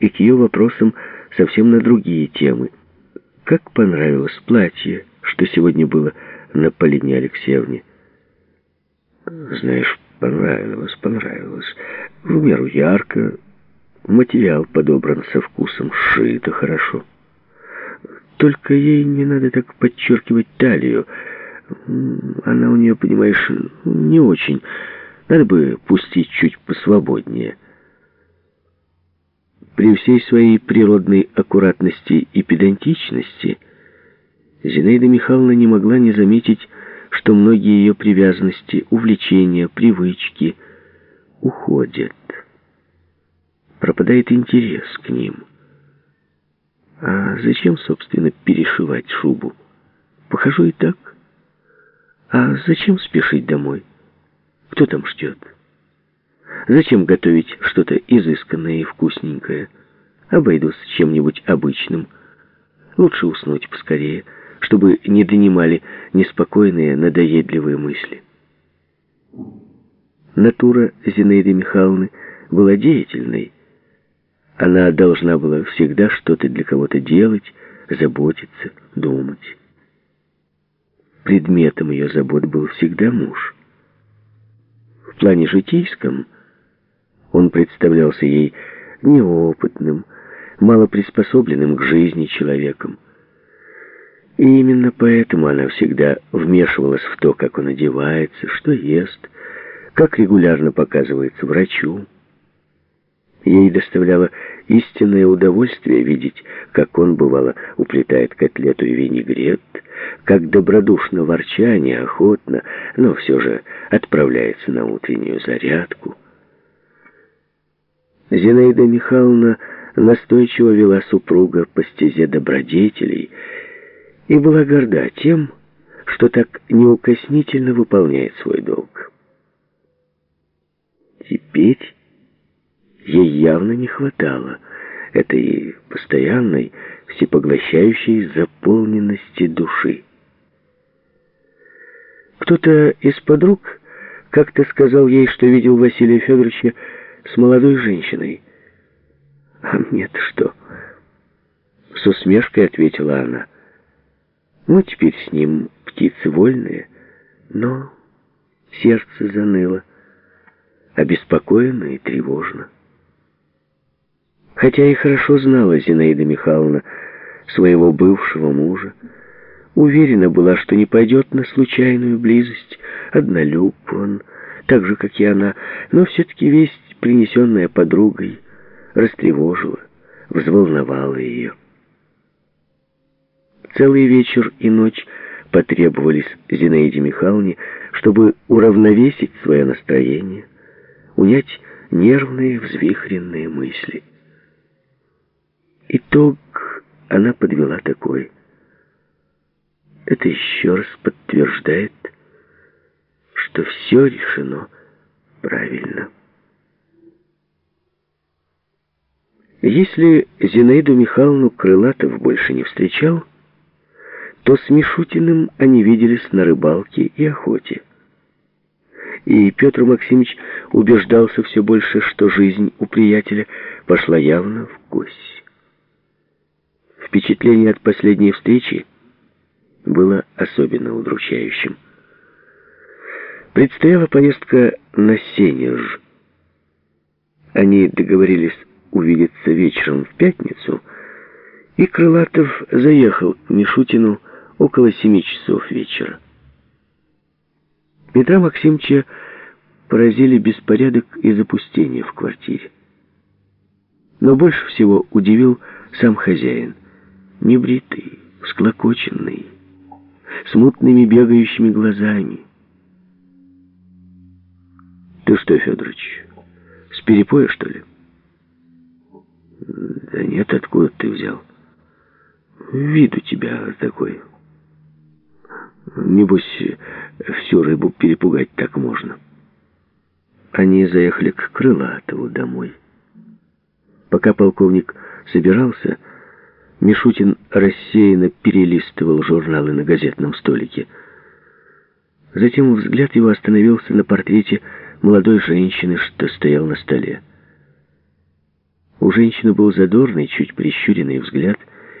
и к ее вопросам совсем на другие темы. Как понравилось платье, что сегодня было на Полине Алексеевне? Знаешь, понравилось, понравилось. В меру ярко, материал подобран со вкусом, сшито хорошо. Только ей не надо так подчеркивать талию. Она у нее, понимаешь, не очень. Надо бы пустить чуть посвободнее. При всей своей природной аккуратности и педантичности Зинаида Михайловна не могла не заметить, что многие ее привязанности, увлечения, привычки уходят. Пропадает интерес к ним. А зачем, собственно, перешивать шубу? Похожу и так. А зачем спешить домой? Кто там ждет? Зачем готовить что-то изысканное и вкусненькое? Обойдусь чем-нибудь обычным. Лучше уснуть поскорее, чтобы не донимали неспокойные, надоедливые мысли. Натура Зинаиды Михайловны была деятельной. Она должна была всегда что-то для кого-то делать, заботиться, думать. Предметом ее забот был всегда муж. В плане житейском он представлялся ей неопытным, малоприспособленным к жизни человеком. И именно поэтому она всегда вмешивалась в то, как он одевается, что ест, как регулярно показывается врачу. Ей доставляло истинное удовольствие видеть, как он, бывало, уплетает котлету и винегрет, как добродушно ворча, неохотно, но все же отправляется на утреннюю зарядку. Зинаида Михайловна настойчиво вела супруга по стезе добродетелей и была горда тем, что так неукоснительно выполняет свой долг. Теперь ей явно не хватало этой постоянной, всепоглощающей заполненности души. Кто-то из подруг как-то сказал ей, что видел Василия Федоровича с молодой женщиной. «А мне-то что?» С усмешкой ответила она. «Мы теперь с ним птицы вольные, но сердце заныло, обеспокоено и тревожно». Хотя и хорошо знала Зинаида Михайловна своего бывшего мужа, уверена была, что не пойдет на случайную близость, однолюб он, так же, как и она, но все-таки весть, принесенная подругой, растревожила, взволновала ее. Целый вечер и ночь потребовались Зинаиде Михайловне, чтобы уравновесить свое настроение, унять нервные, взвихренные мысли. Итог она подвела такой. Это еще раз подтверждает, что все решено правильно. Если Зинаиду Михайловну Крылатов больше не встречал, то с Мишутиным они виделись на рыбалке и охоте. И Петр Максимович убеждался все больше, что жизнь у приятеля пошла явно в кость. Впечатление от последней встречи было особенно удручающим. Предстояла поездка на Сенеж. Они договорились увидеться вечером в пятницу, и Крылатов заехал к Мишутину около семи часов вечера. Петра Максимовича поразили беспорядок и запустение в квартире. Но больше всего удивил сам хозяин – небритый, всклокоченный, с мутными бегающими глазами. «Ты что, Федорович, с перепоя, что ли?» «Да нет, откуда ты взял? Вид у тебя такой. Небось, всю рыбу перепугать так можно». Они заехали к Крылатову домой. Пока полковник собирался, Мишутин рассеянно перелистывал журналы на газетном столике. Затем взгляд его остановился на портрете молодой женщины, что стоял на столе. У женщины был задорный, чуть прищуренный взгляд —